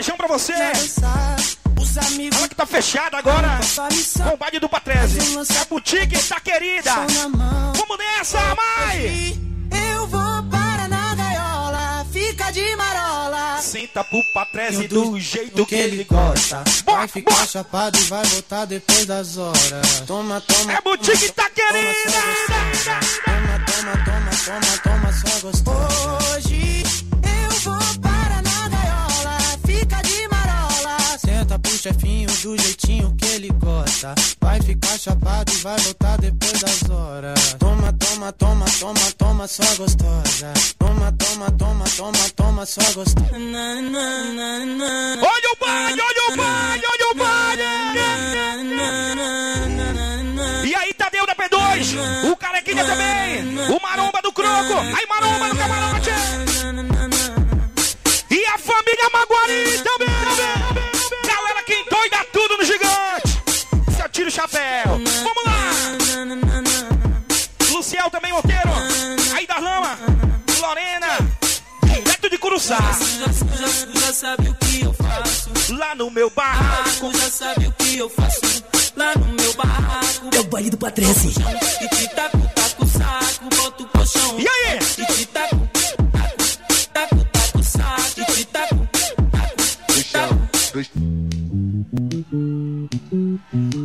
beijão pra você. Ela que tá fechada agora. Com o baile do Patrese. A boutique tá querida. Vamos nessa, Mai! Eu vou para na gaiola, fica de marola. Senta pro Patrese do jeito que ele gosta. Vai ficar chapado e vai voltar depois das horas. Toma, toma. É boutique tá querida! Toma, toma, toma, toma, toma, só gostoso. Hoje chefinho do jeitinho que ele gosta. Vai ficar chapado e vai voltar depois das horas. Toma, toma, toma, toma, toma, só gostosa. Toma, toma, toma, toma, toma, só gostosa. Olha o baile, olha o baile, olha o baile! E aí, Tadeu da P2, o Carequinha também, o Maromba do Croco, aí Maromba no camarote! E a família Maguari também! O chapéu! Vamos lá! Luciel também, Monteiro! Aí da Lama! Lorena! Direto de Curuçá! Já, já sabe o que eu faço. Lá no meu barraco! Já sabe o que eu faço. Lá no meu barraco. É o baile do Patrese. E te taco, taco, saco, boto o colchão. E aí? E te taco, taco, taco, taco, saco. E te taco, taco,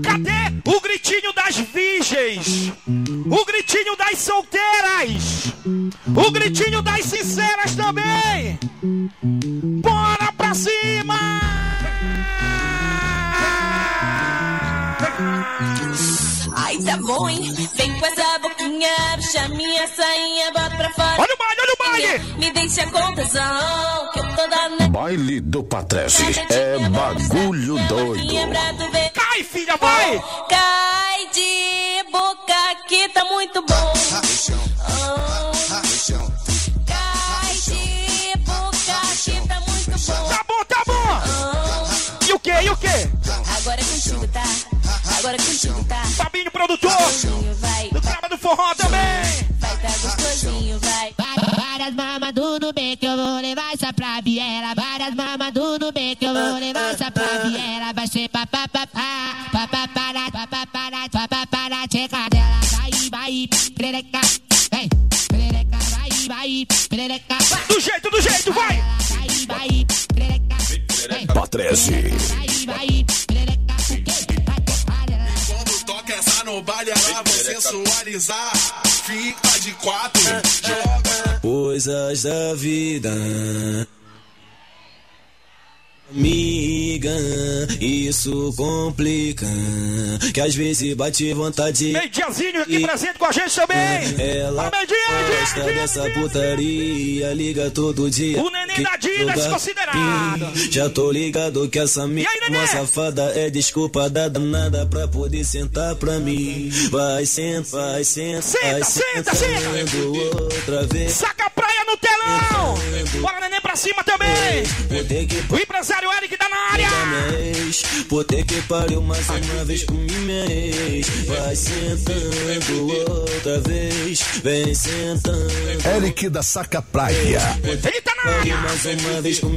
Cadê o gritinho das virgens? O gritinho das solteiras? O gritinho das sinceras também? Bora pra cima! Ai, tá bom, hein? Vem com essa boquinha, puxa minha sainha, bota pra fora. Olha o baile, olha o baile! Me deixa com tesão, que eu tô dando Baile do Patrese é bagulho doido. Cai, filha, vai! Cai de boca que tá muito bom. Oh. Cai de boca que tá muito bom. Tá bom, tá bom! E o que, e o que? Agora é contigo, tá? Agora é contigo, tá? Fabinho, produtor! Vai. Do Traba do Forró também! Vai tá gostosinho, vai. Várias mamas do que eu vou Cristo, vai! Patrese. Quando toca essa no baile, é ela vai sensualizar. Fica de quatro, joga. Coisas da vida Amiga, isso complica. Que às vezes bate vontade. Mediazinho aqui presente com a gente também! Ela gosta dessa putaria, liga todo dia. O neném da lugar desconsiderado. Já tô ligado que essa minha neném? safada é desculpa da danada pra poder sentar pra mim. Vai, senta, vai, senta, Senta, vai, senta, sentando outra vez. Saca a praia no telão! Bora, neném, pra cima também! O empresário Eric tá na área! Puta que pariu mais uma vez com ex. Vai sentando outra vez. Vem sentando. Eric da Saca Praia. Ele tá na área! mais uma vez com.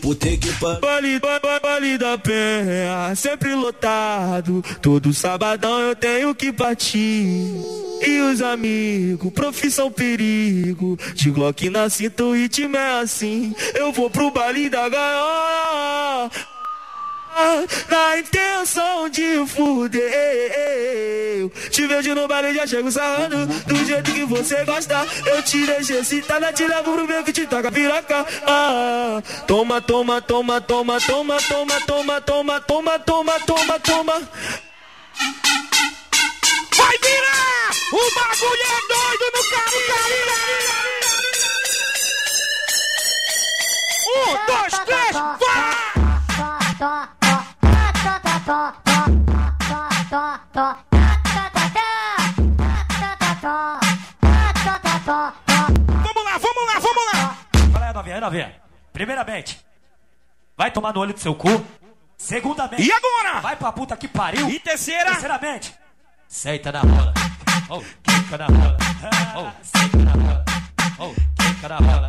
Puta que pariu. Baile da penha, sempre lotado. Todo sabadão eu tenho que partir. E os amigos, profissão perigo. De Glock na cinta, o ritmo é assim. Eu vou pro baile da gaiola. Na intenção de fuder Te vejo no baile já chego sarrando Do jeito que você gosta Eu te deixo excitada Te levo pro meu que te toca piroca ah, Toma, toma, toma, toma, toma, toma, toma, toma, toma, toma, toma, toma Vai virar! O bagulho é doido no carro, Um, dois, três, vai! Vamos lá, vamos lá, vamos lá! Fala aí, novinha, novinha. Primeiramente, vai tomar no olho do seu cu. Segundamente, E agora? vai pra puta que pariu. E terceira? Terceiramente, senta na rola. Oh, quica na rola. Oh, senta na rola. Oh, quica na rola.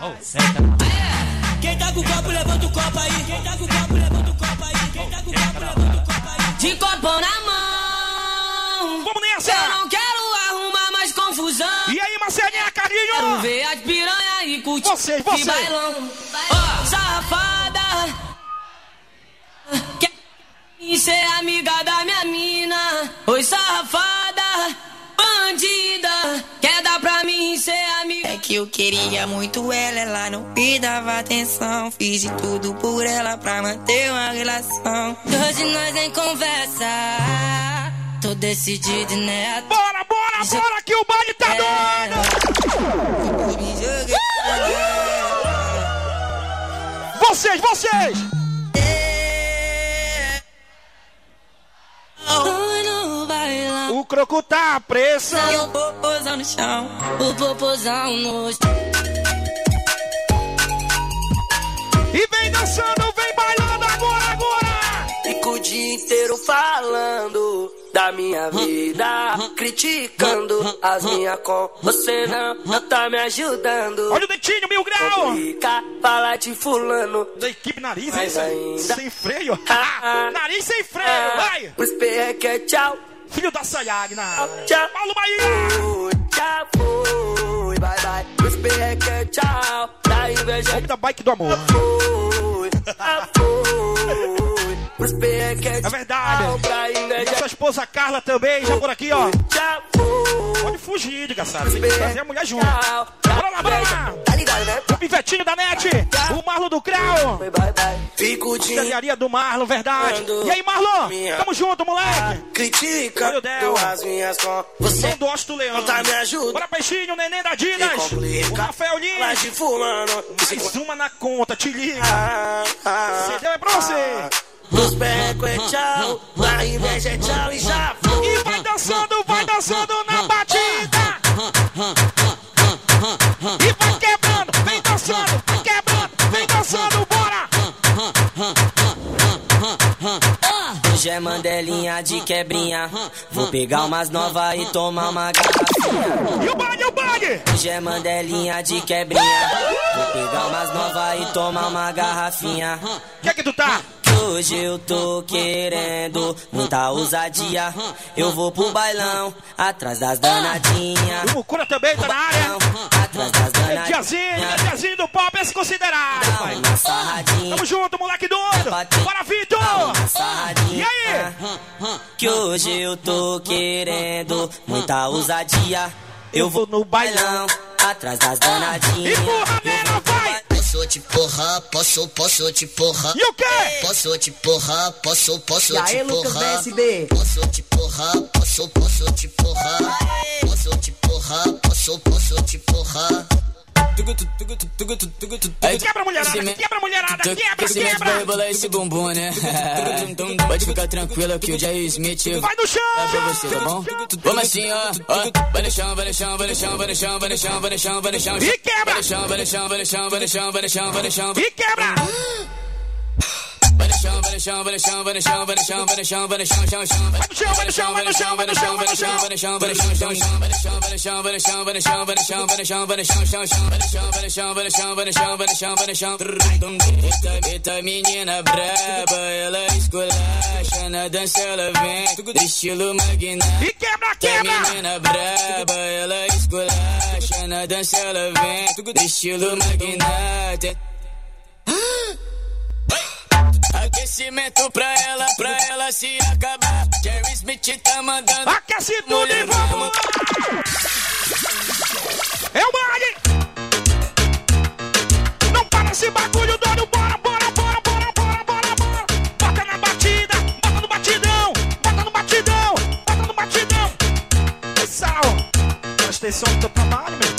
Oh, senta na rola. Quem tá com o copo, levanta o copo aí. Quem tá com o copo, levanta o copo aí. Quem tá com o copo, levanta o copo aí. De copão na mão. Vamos nessa! Eu não quero arrumar mais confusão. E aí, Marcelinha, Quero carinho? ver as piranha e curtir vocês. que bailão. Ó, safada. Quer ser amiga da minha mina? Oi, safada. Bandida. Quer dar pra mim ser amiga? É que eu queria muito ela, ela não me dava atenção. Fiz de tudo por ela pra manter uma relação. Hoje nós nem conversa. Tô decidido, né? Bora, bora, bora, que o baile tá doido! Me joguei. Vocês, vocês! O croco tá preso. E o popozão no chão. O popozão no E vem dançando, vem bailando agora, agora! Fico o dia inteiro falando da minha vida, criticando as minhas com você não, não tá me ajudando. Olha o dentinho, mil grau! Complica falar de fulano. Da equipe nariz, hein? Ainda- Sem freio. Ah, nariz sem freio, vai! O esperreque é tchau, Filho da Sayag na área. tchau. Paulo Bahia! Tchau, fui, bye bye. É tchau, da inveja da bike do amor. fui, tchau, fui. O esperreque é verdade. E sua esposa Carla também, já por aqui, ó. Pode fugir, desgraçado. Tem que trazer a mulher junto. Bora lá, bora lá! Tá né? O pivetinho da net, o Marlon do Crau. Engenharia do Marlon, verdade. E aí, Marlon? Tamo junto, moleque. criticando Meu Deus. as minhas você. Som do Osto Leão. Não tá me ajuda. Bora, peixinho, neném da Dinas. O Rafael Lins. de fulano. Mais uma na conta, te liga. Ah, ah, Você deu é pra você. Os becos é tchau, a inveja é tchau e já foi. E vai dançando, vai dançando na batida. E vai quebrando, vem dançando, vai quebrando, vem dançando, bora. Hoje é mandelinha de quebrinha. Vou pegar umas novas e tomar uma garrafinha. E o baile, o baile. Hoje é mandelinha de quebrinha. Vou pegar umas novas e tomar uma garrafinha. Que é que tu tá? Hoje eu tô querendo muita ousadia. Eu vou pro bailão, atrás das danadinhas. O Mucura também tá na área. Atrás das É Diazinho, é danadinhas. Diazinho do pop, esse considerado. Dá pai. uma sarradinha. Tamo junto, moleque doido. Bora, Vitor. E aí? Que hoje eu tô querendo muita ousadia. Eu vou no bailão, atrás das danadinhas. Empurra, nena, vai. Posso te porra, posso, posso te porra. E o quê? Posso te porra, posso, posso aí, te Lucas porra. BSB? Posso te porra, posso, posso te porra. Posso te porra, posso, posso te porra. Quebra a mulherada, quebra a mulherada, quebra, Esse vai quebra. rebolar esse bumbum, né? Pode ficar tranquilo que o Jair Smith Vai no chão. é pra você, tá bom? Vamos assim, ó. ó. Vai no chão, vai no chão, vai no chão, vai no chão, vai no chão, vai no chão, vai no chão. E quebra. Vai no chão, vai no chão, vai no chão, vai no chão, vai no chão, vai no chão. E quebra. Vai no chão, vai no chão, vai no chão, vai no chão, vai no chão, vai no chão, vai no chão, chão, chão. Vai no chão, vai no chão, vai no chão, vai no chão, vai no chão. vai no chão, vai no chão, chão, chão. Vai no chão, vai no chão, vai no chão, vai no chão, vai no chão, vai no chão, vai no chão, chão, chão. Vai no chão, vai no chão, vai no chão, vai no chão, vai no chão, vai no chão. Eita, menina braba, ela esculacha na dança, ela vem estilo magnata. E quebra, quebra. menina braba, ela esculacha na dança, ela vem estilo magnata. Aquecimento pra ela, pra ela se acabar. Jerry Smith tá mandando. Aquece tudo e vamos. É o baile. Não para esse bagulho doido, bora, bora, bora, bora, bora, bora, bora. Bota na batida, bota no batidão, bota no batidão, bota no batidão. Sal, presta atenção no teu trabalho, meu.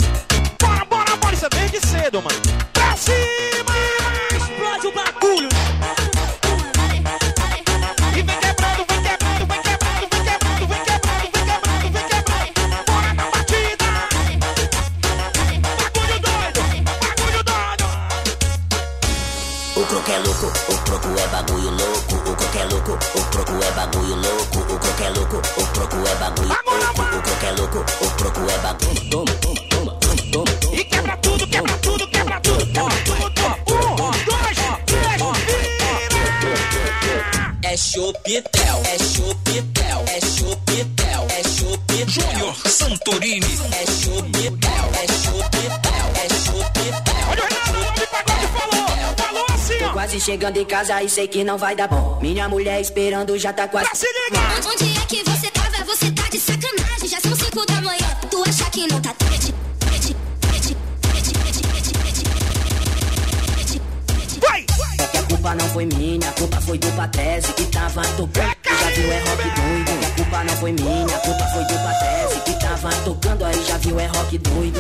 Chegando em casa e sei que não vai dar bom. Minha mulher esperando já tá quase. Se liga! Onde é que você tava? Você tá de sacanagem. Já são cinco da manhã. Tu acha que não tá tarde? Tarde, tarde, tarde, tarde, tarde, tarde, tarde, tarde. Vai! É que a culpa não foi minha, a culpa foi do Patrese que tava tocando. Já viu é rock doido. A culpa não foi minha, a culpa foi do Patrese que tava tocando. Aí já viu é rock doido.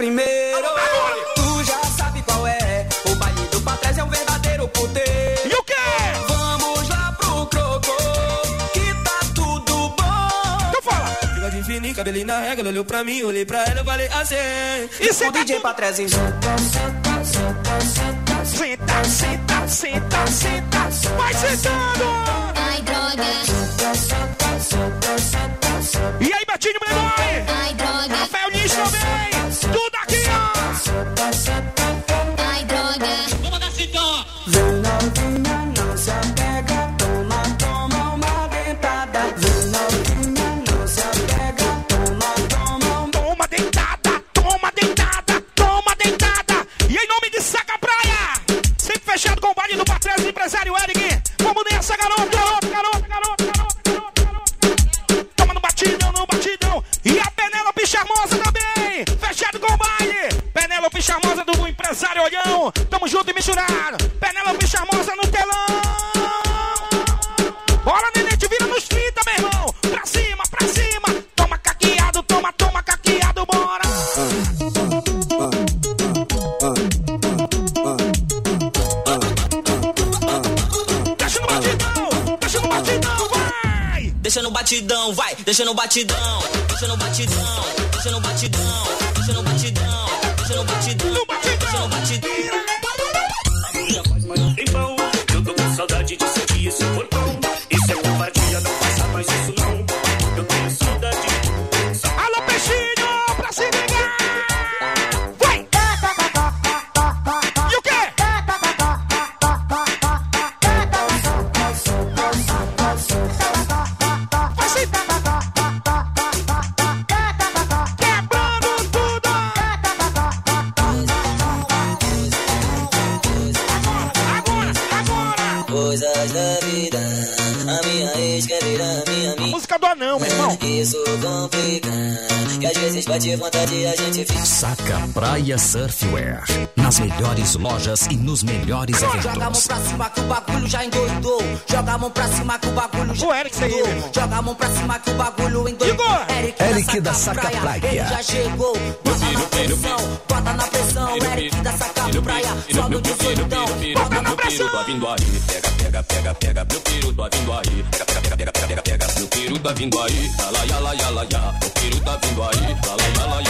Primeiro. Tu já sabe qual é. O baile do Patrese é um verdadeiro puteiro. E o quê? Vamos lá pro crocô, que tá tudo bom. Então fala! Bigode fininho, cabelinho na regra, olhou pra mim, olhei pra ela, eu falei assim. E O senta DJ tudo. Patrese Senta, senta, senta, senta! Vai sentando! Batidão, vai, deixa no batidão, deixa no batidão, deixa no batidão, Mm-hmm. Bate vontade a gente fica. Saca Praia Surfwear. Nas melhores lojas e nos melhores Joga a mão eventos. pra cima que o bagulho já endoidou. Joga a mão pra cima que o bagulho já O Eric tá aí, endoidou. Joga a mão pra cima que o bagulho endoidou. Igor! Eric da Saca Praia. Ele já chegou. Bota na pressão, bota na pressão. Eric da Saca Praia. Só no 18, bota na pressão. Tá vindo aí, pega, pega, pega, pega, meu piru tá vindo aí. Pega, pega, pega, pega, pega, pega, meu piru tá vindo aí. Yala, yala, yala, ya. Meu piru tá vindo aí. Yala, yala, yala, ya.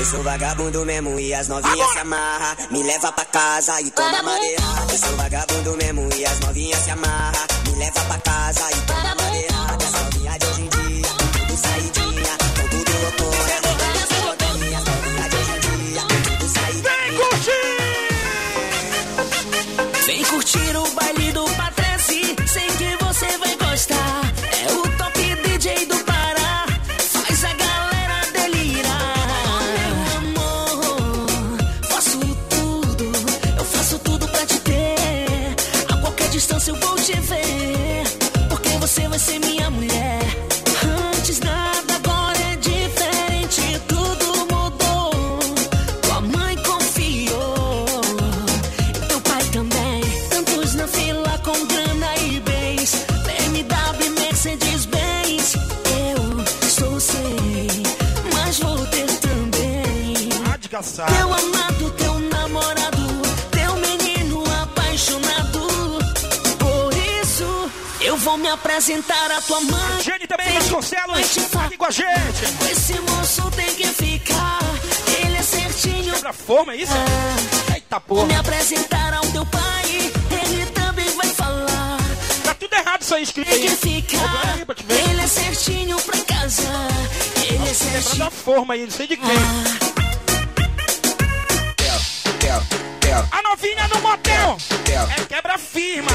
Eu sou vagabundo mesmo e as novinhas se amarra. Me leva pra casa e toma madeira. Eu sou vagabundo mesmo e as novinhas se amarra. Me leva pra casa e toma madeira. As novinhas de hoje em dia, tudo saidinha, tudo loucura. Vem curtir! Vem curtir o baile do Patrese, Desgraçado. Teu amado, teu namorado, teu menino apaixonado. Por isso, eu vou me apresentar à tua mãe. Jenny também, Vasconcelos, aqui com a gente. Esse moço tem que ficar. Ele é certinho. Quebra forma, é isso? Eita Vou porra. me apresentar ao teu pai. Ele também vai falar. Tá tudo errado isso aí escrito Tem aí. que ficar. Pra. Ele é certinho pra casa. Ele é Quebra certinho. da forma aí, não sei de quem. A novinha no motel. É quebra firma.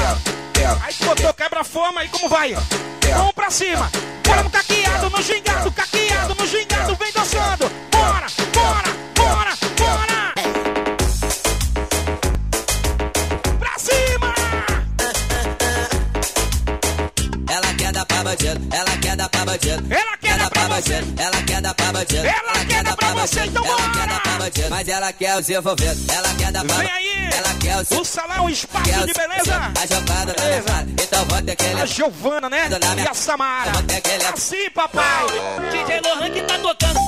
Aí tu botou quebra forma aí como vai? Vamos pra cima. Bora no caqueado, no gingado, caqueado, no gingado, vem dançando. Bora, bora, bora, bora. Pra cima. Ela quer dar pra bandido, ela quer dar pra bandido. Ela você. Ela quer dar pra bandido. Ela quer dar pra você, então Ela bora. quer dar pra bandido, mas ela quer os envolvidos. Ela quer dar pra Vem aí. Ela quer os O salão, espaço quer de beleza. A jogada tá levada. Então vou ter que A levar. Giovana, né? E a Samara. Vou ter que levar. Assim, papai. DJ Lohan que tá tocando.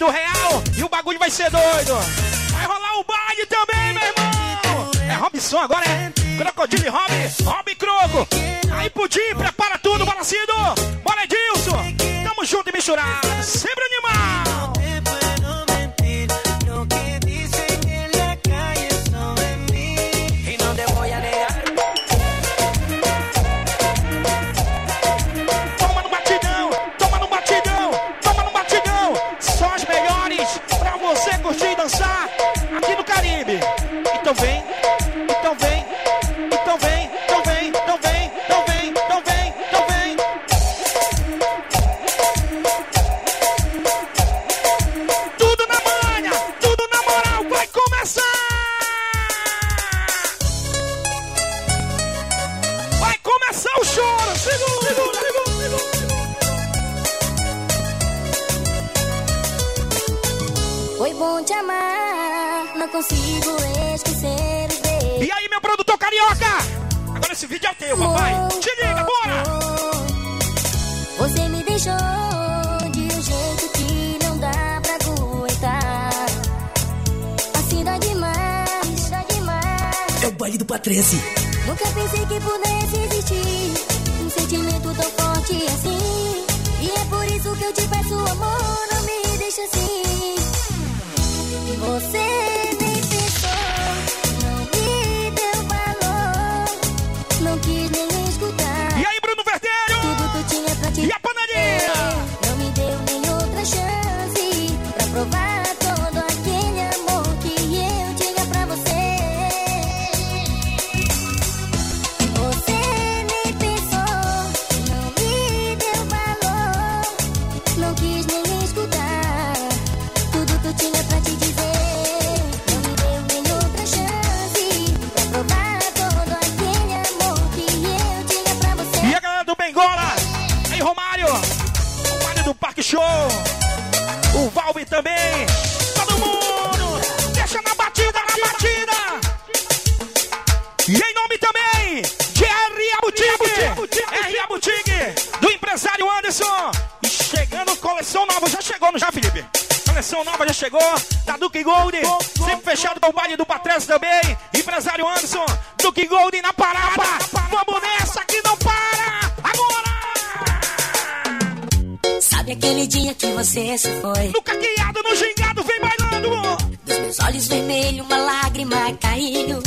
Do Real e o bagulho vai ser doido. Vai rolar o baile também, meu irmão. É Robson agora, é Crocodilo e Rob, Rob Croco. Aí Pudim, prepara tudo, Balacido. Bora, Edilson. Tamo junto e misturado. Sempre animal. Então Do empresário Anderson. E chegando coleção nova. Já chegou, não já, Felipe? Coleção nova já chegou. Da Duke Gold. Sempre fechado com o baile do Patrese também. Empresário Anderson. Duke Gold na parada. Vamos nessa que não para. Agora. Sabe aquele dia que você se foi? No caqueado, no gingado, vem bailando. Dos meus olhos vermelhos, uma lágrima caiu.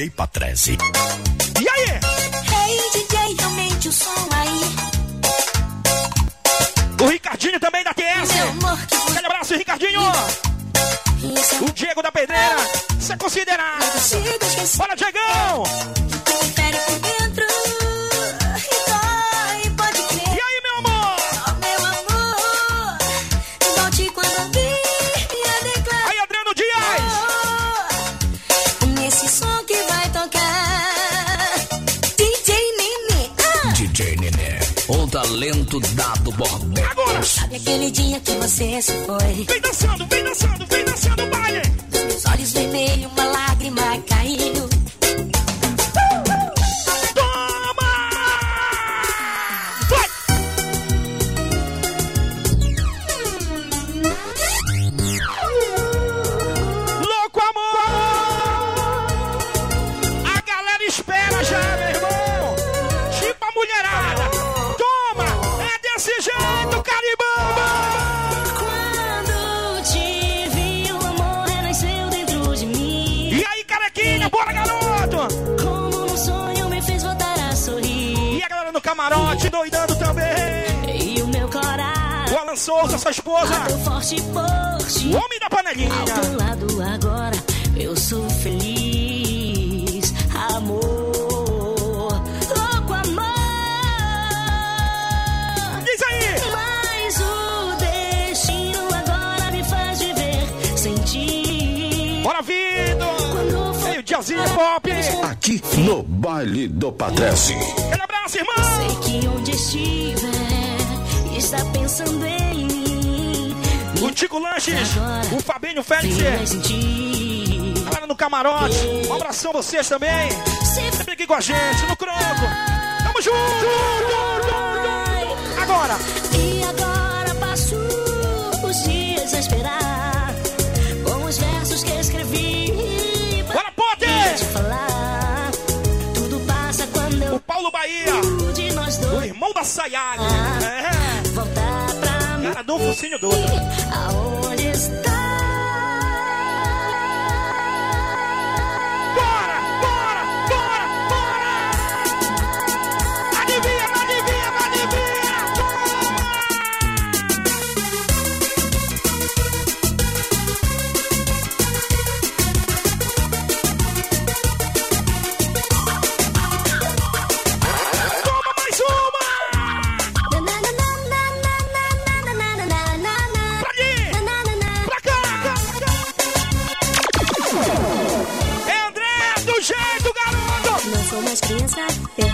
DJ Patrese. E aí? Hey DJ, aumente o som aí. O Ricardinho também da TS. Meu amor, que Aquele abraço, Ricardinho. O Diego da Pedreira. Você é considerado. Bora, Diegão. Me fere por dentro. Aquele dia que você se foi? Vem dançando, vem dançando, vem dançando, baile. Dos meus olhos vermelhos, uma lágrima no camarote doidando também! E o meu coração O Alan Souza, sua esposa! forte por ti. O homem da panelinha! Ao teu lado agora, eu sou feliz. Aqui no baile do Patrese. Aquele abraço, irmão! Sei que onde estiver, está pensando em mim. O Tico Lanches, o Fabinho Félix, galera no camarote. Um abração a vocês também. Sempre aqui com a gente, no Croco. Tamo junto! Agora, agora Bahia, o irmão da Sayag. É, voltar pra mim. cara um focinho do outro.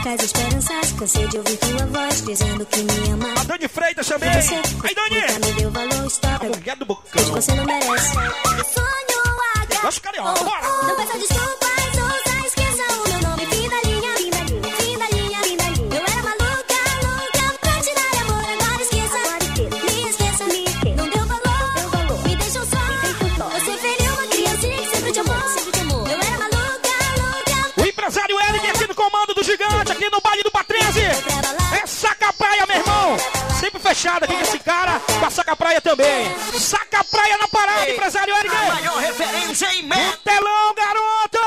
As esperanças. Cansei de ouvir tua voz dizendo que me ama. A Dani Freitas também! Você Aí, Dani! me deu valor, stop. A mulher do bocão. você não merece. Sonho agarrado. Gosto carioca, bora! Fechado aqui com esse cara, com a Saca Praia também. Saca Praia na parada, empresário Eric. A maior referência em O México. telão, garoto.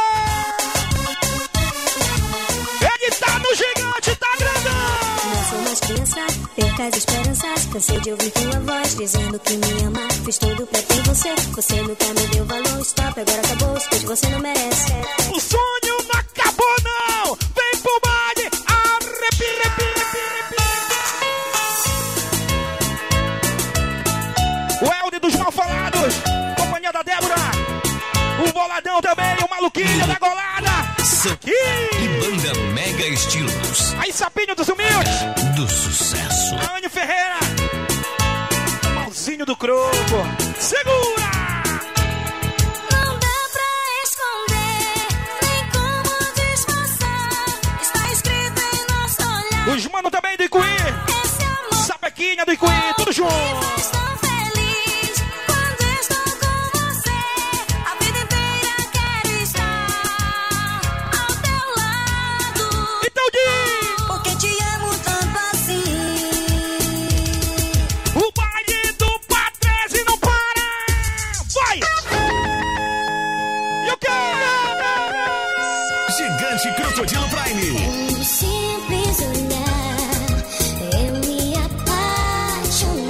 Ele tá no gigante, tá grandão. Não sou mais criança, perca as esperanças. Cansei de ouvir tua voz dizendo que me ama. Fiz tudo pra ter você, você nunca me deu valor. Stop, agora acabou, pois você não merece. Paulo, da Golada. São... E banda Mega Estilos. Aí, Sapinho dos Humildes. Do sucesso. Anjo Ferreira. Malzinho do Croco. Segura. Gigante Crocodilo Prime. Um simples olhar, eu me apaixonei.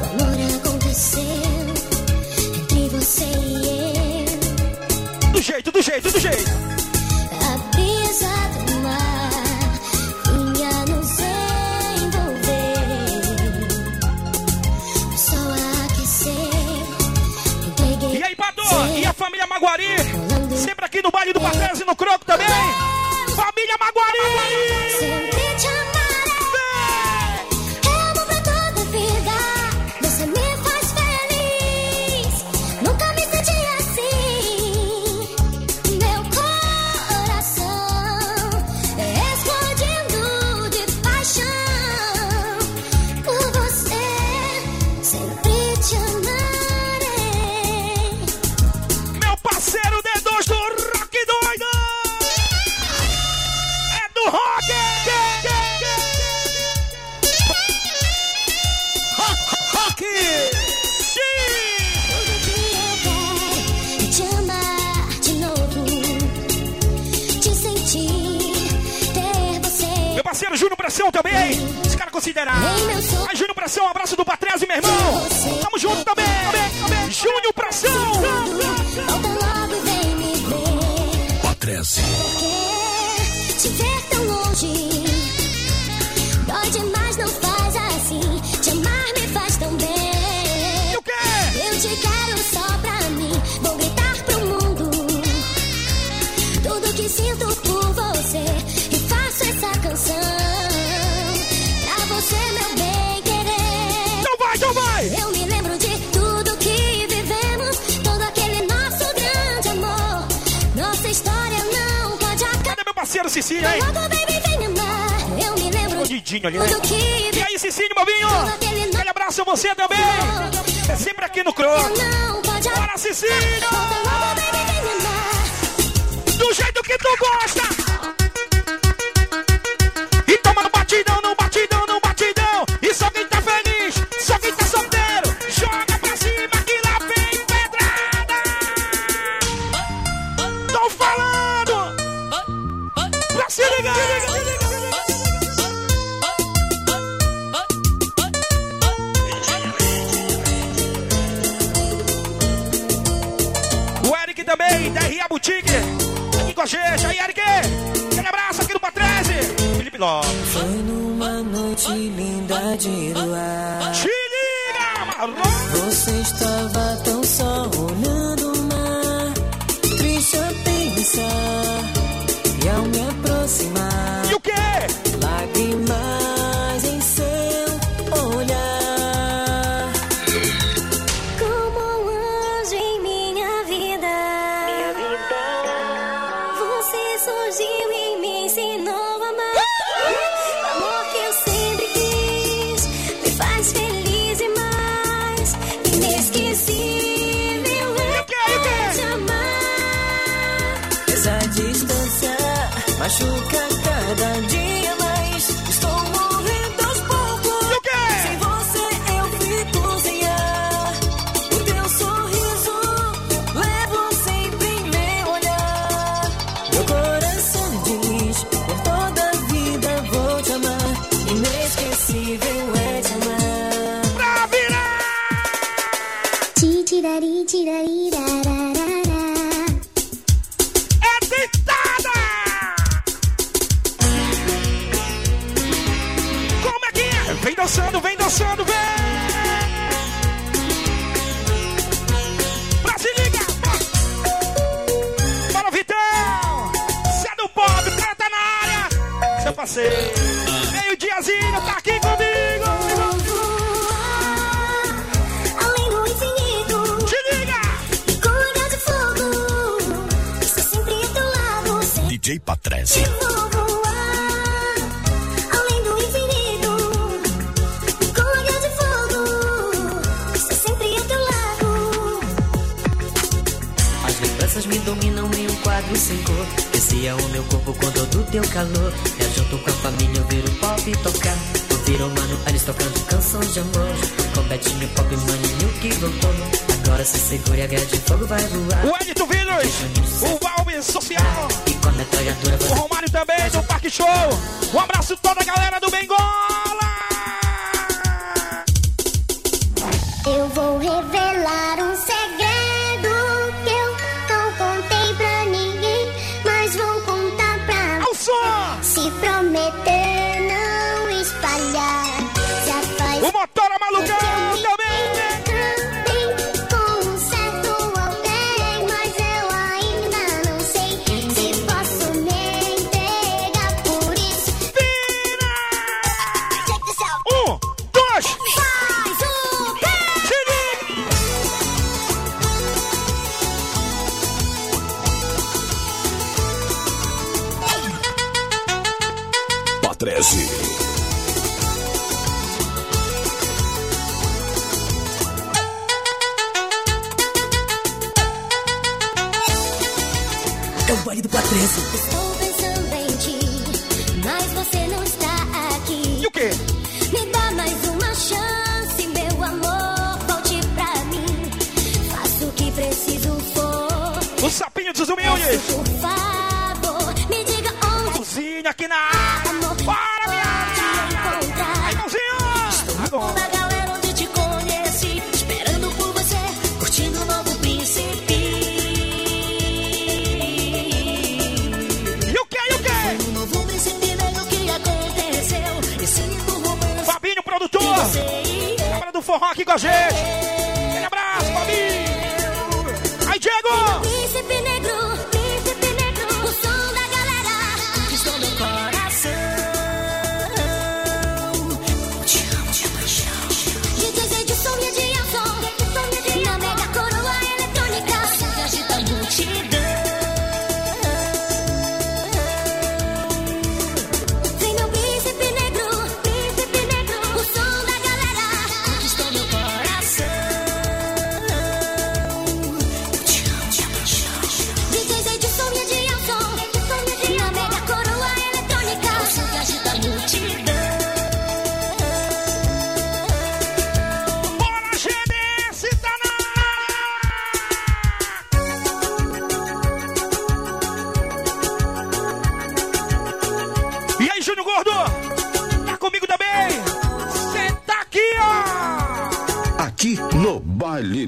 O amor aconteceu você e eu. Do jeito, do jeito, do jeito. aqui no baile do Patrese, no Croco também. Família Maguari! considerar. Ei, parceiro Cicinho, hein? Ali, né? E aí, Cicinho, bobinho? Aquele abraço a você também. É sempre aqui no Crow. Bora, Cicinho! Do jeito que tu gosta!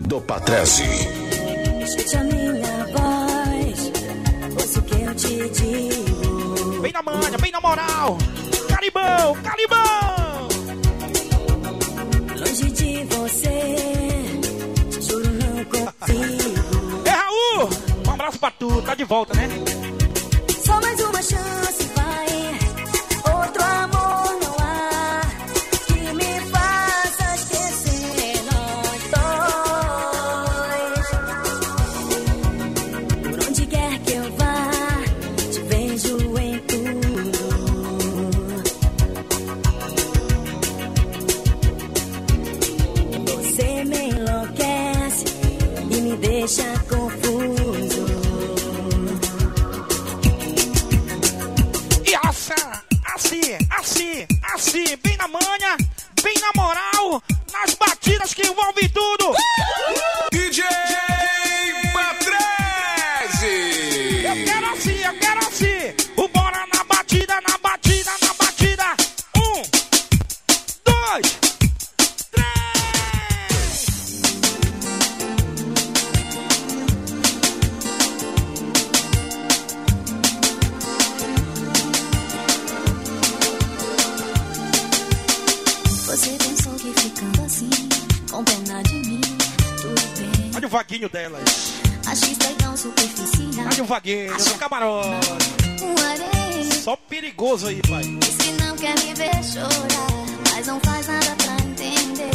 do Patrese. Escute a minha voz, ouça o que eu te digo. Bem na manha, bem na moral. Caribão, caribão! Longe de você, juro não consigo. é Raul! Um abraço pra tu, tá de volta, né? Rádio Vagueiro, do camarote. Só perigoso aí, pai. Diz não quer me ver chorar, mas não faz nada pra entender.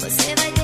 Você vai ter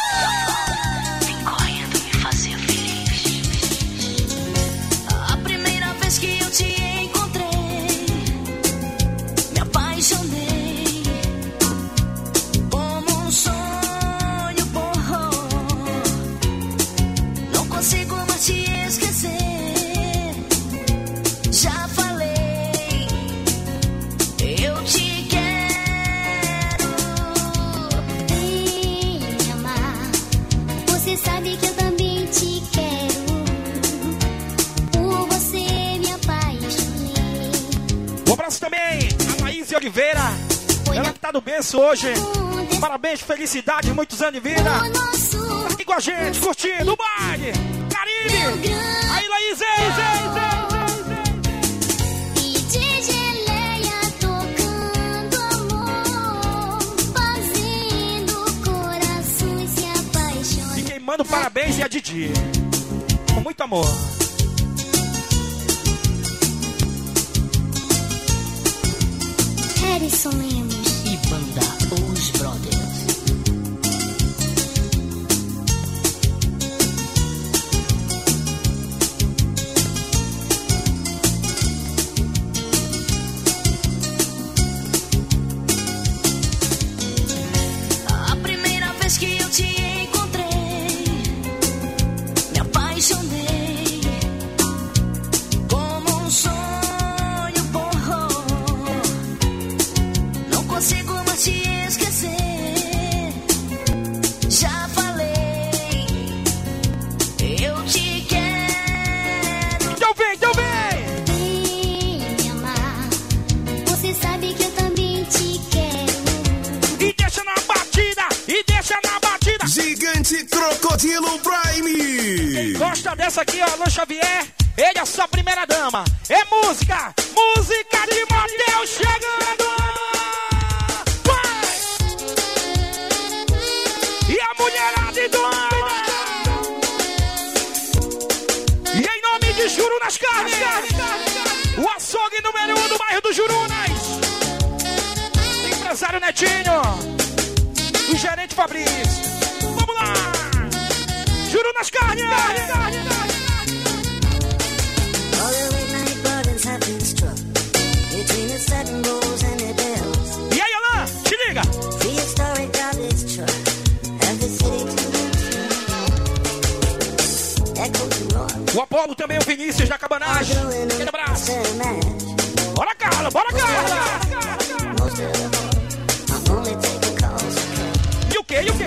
Obrigado, Benço, hoje. Parabéns, felicidade, muitos anos de vida. Aqui com a gente, curtindo o baile. Caribe. Aí, Laís, ei, ei, ei. mando parabéns e a Didi. Com muito amor. Harrison Lima banda os Juru nas carnes. O açougue número um do bairro do Jurunas. Empresário Netinho. O gerente Fabrício. Vamos lá. Juru nas carnes. Paulo também, o Vinícius da Cabanagem. Um abraço. Bora, Carla, bora, Carla. E o que, e o que?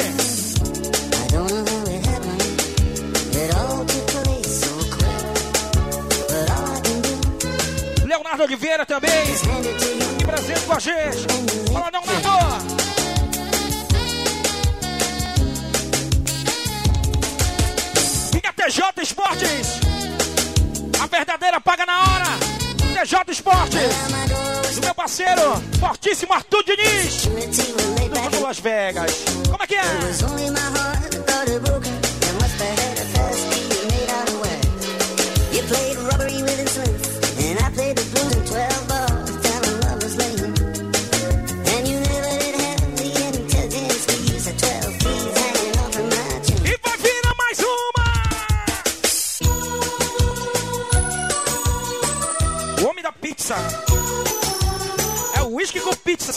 Leonardo Oliveira também. Que prazer com a gente. Fala, Leonardo. TJ Esportes verdadeira paga na hora. TJ Esportes. O meu parceiro, fortíssimo Arthur Diniz. Vamos Las Vegas. Como é que é?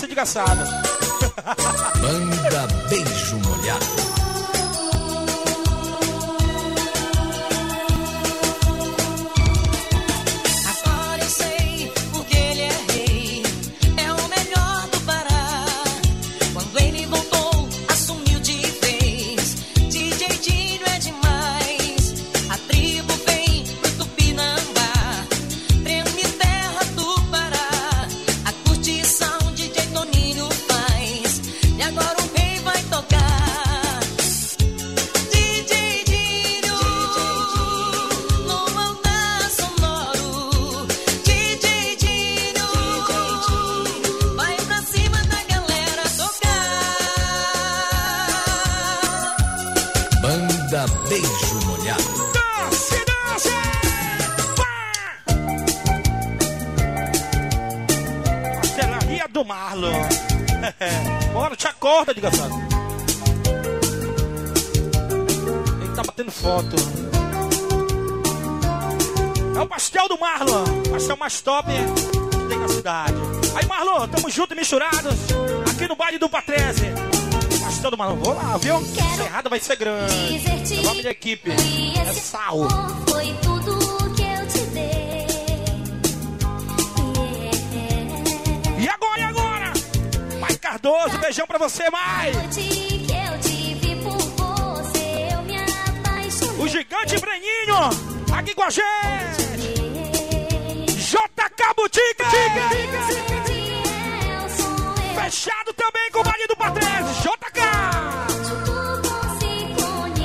Desgraçado. Banda Beijo top tem na cidade. Aí, Marlon, tamo junto e misturados. Aqui no baile do Patrese. Pastel do Marlon, vou lá, viu? Se errado vai ser grande. O nome da equipe. É Sal. Foi tudo que eu te dei. E agora, e agora? Mai Cardoso, beijão pra você, Mai. O gigante Breninho, aqui com a gente. JK Boutique. Fechado também com o marido Patrese. JK.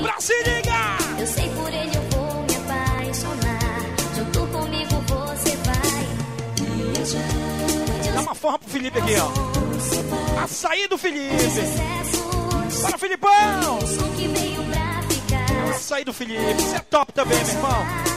Pra se ligar. Eu sei por ele eu vou me apaixonar. Junto comigo você vai. Dá uma forra pro Felipe aqui, ó. Açaí do Felipe. Bora, Filipão. Açaí do Felipe. Você é top também, meu irmão.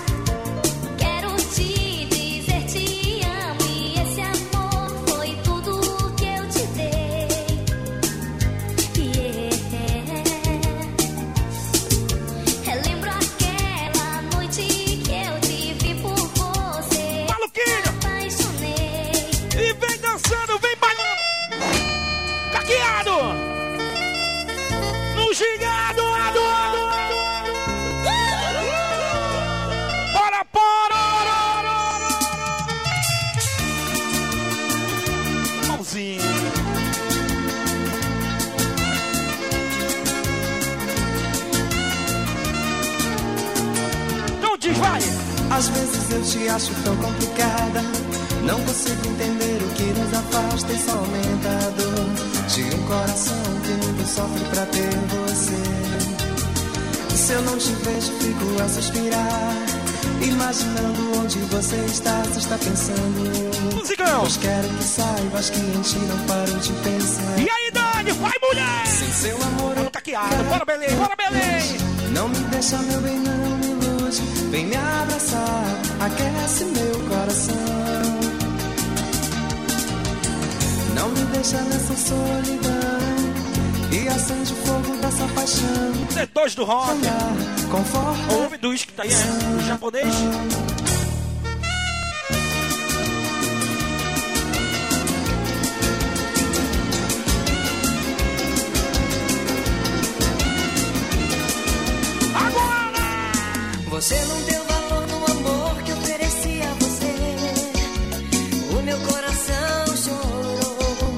Às vezes eu te acho tão complicada. Não consigo entender o que nos afasta e só aumenta a dor de um coração que muito sofre pra ter você. Se eu não te vejo, fico a suspirar. Imaginando onde você está, se está pensando. Musicão! Pois quero que saibas que em ti não paro de pensar. E aí, Dani, vai, mulher! Sem seu amor, eu caqueado. Bora, Belém, bora, Belém! Não me deixa, meu bem, não. Vem me abraçar, aquece meu coração. Não me deixa nessa solidão. E acende o fogo dessa paixão. D2 do rock. Conforta. Ouve do uísque que tá aí, é? O japonês. Você não deu valor no amor que ofereci a você. O meu coração chorou.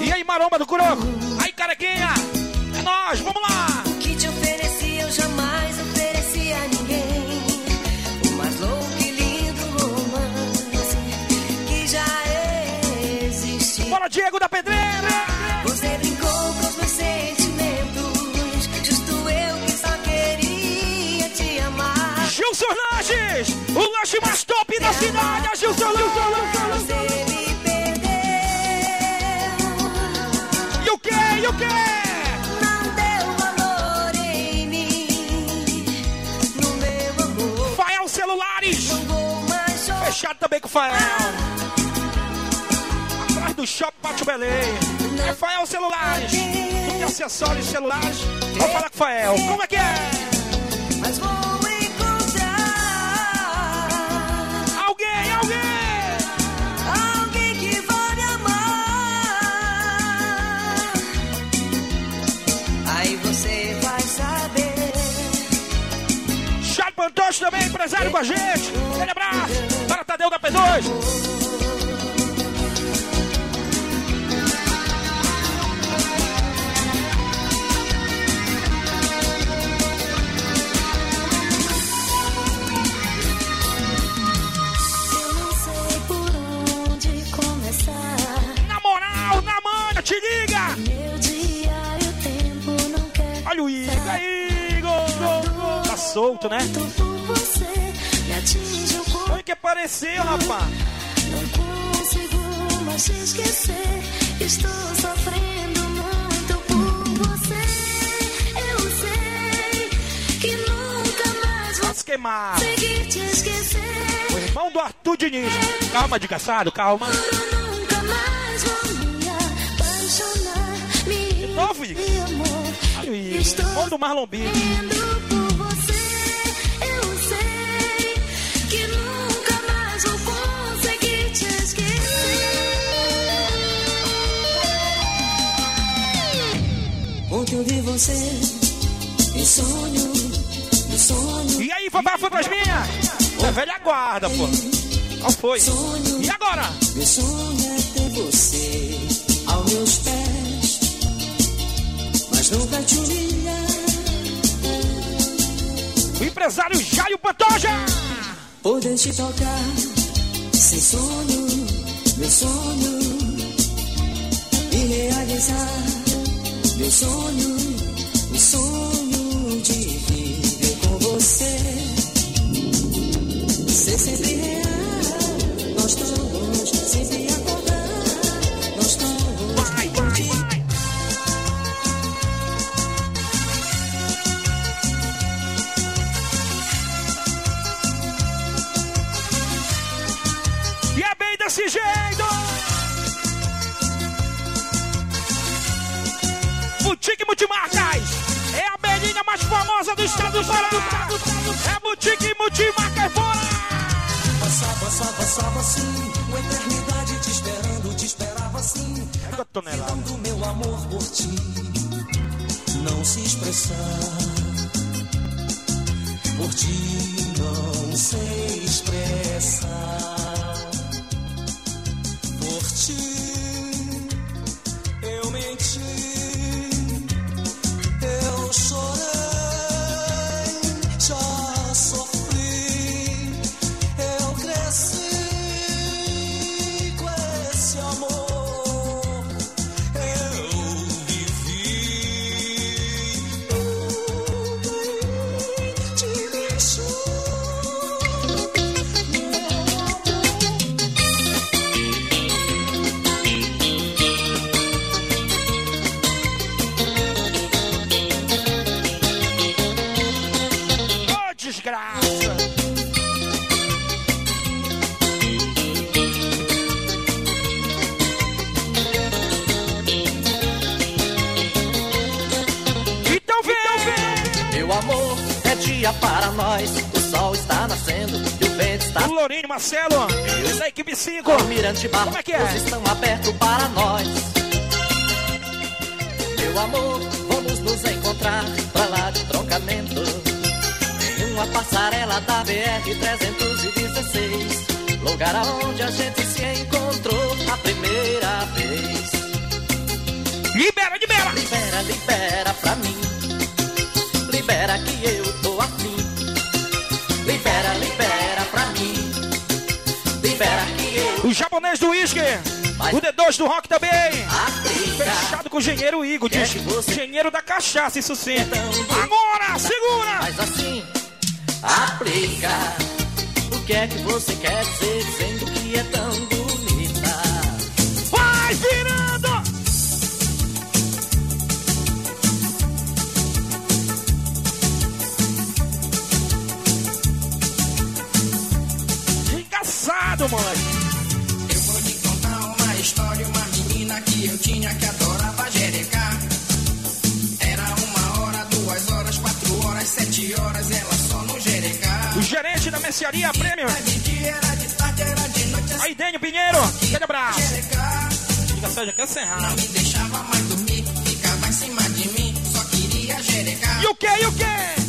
E aí, maromba do Curoco? Da cidade, é Gilson! Você me perdeu. E o que? E o que? Não deu valor em mim. No meu amor. Fael Celulares! Fechado também com o Fael. Atrás do Shopping Pátio Belém. É Fael Celulares. Tu tem acessórios celulares? Vou falar com o Fael. Como é que é? Empresário com a gente. Grande abraço. Para Tadeu da P2. Eu não sei por onde começar. Na moral, na manha, te liga. Meu o tempo não quer. Olha o Igor aí, Igor. Tá solto, né? Olha que apareceu, rapaz. Não consigo mais te esquecer. Estou sofrendo muito por você. Eu sei que nunca mais vou queimar. conseguir te esquecer. O irmão do Arthur Diniz. Calma, desgraçado, calma. Nunca mais vou me apaixonar. Me novo, Igor. de amor. Olha o Igor. Irmão do Marlon Big. Ontem eu vi você em sonho, em sonho. E aí, papai fantasminha? É velha guarda, pô. Qual foi? E agora? Meu sonho é ter você aos meus pés, mas nunca te humilhar. O empresário Jairo Pantoja. Poder te tocar sem sonho, meu sonho e realizar meu sonho, o sonho de viver com você. Ser sempre real, nós todos sempre acordar, nós todos vai, vai, vai. E é bem desse jeito! Boutique Multimarcas! É a belinha mais famosa do estado do Pará! É Boutique Multimarcas, bora! Passava, passava, passava assim, uma eternidade te esperando, te esperava assim. É tonelada. Dando meu amor por ti, não se expressar. Por ti não sei expressar. de barra. Japonês do uísque. O D2 do rock também. Fechado com o engenheiro Igor. Quer Diz, você- engenheiro da cachaça, isso sim. Agora, segura! Mas assim, aplica. O que é que você quer dizer dizendo que é tão bonita? Vai virando! Engraçado, moleque. eu tinha que adorava jerecar. Era uma hora, duas horas, quatro horas, sete horas, ela só no jerecar. O gerente da mercearia prêmio. Assim. Aí, Dênio Pinheiro, aquele abraço. Diga só, já quer encerrar. Não me deixava mais dormir, ficava em cima de mim, só queria jerecar. E o que, e o que?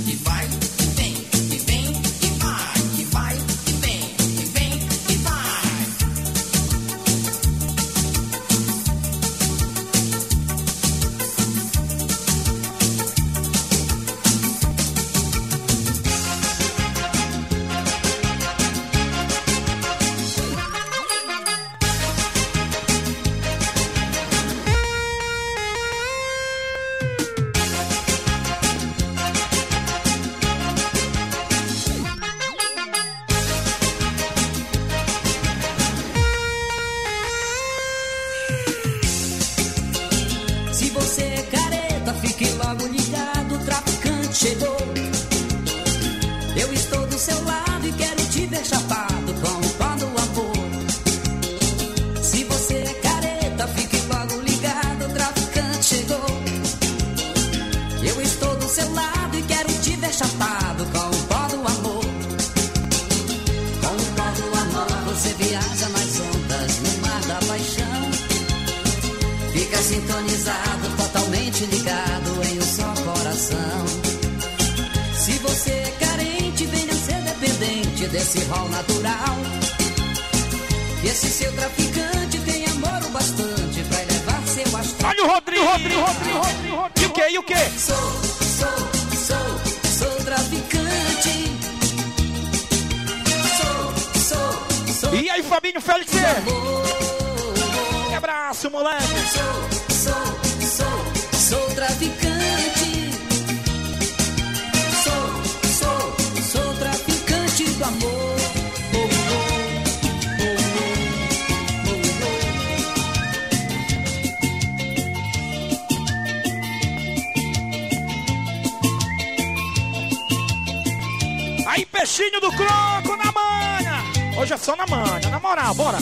amante desse rol natural. Que esse seu traficante tem amor o bastante pra elevar seu astral. Olha o Rodrigo, Rodrigo, Rodrigo, Rodrigo, Rodrigo. E o que, e o que? Sou, sou, sou, sou traficante. Sou, sou, sou. E aí, Fabinho Félix? Que abraço, moleque. Sou, sou, sou, sou traficante. Peixinho do croco na manha. Hoje é só na manha, na moral, bora.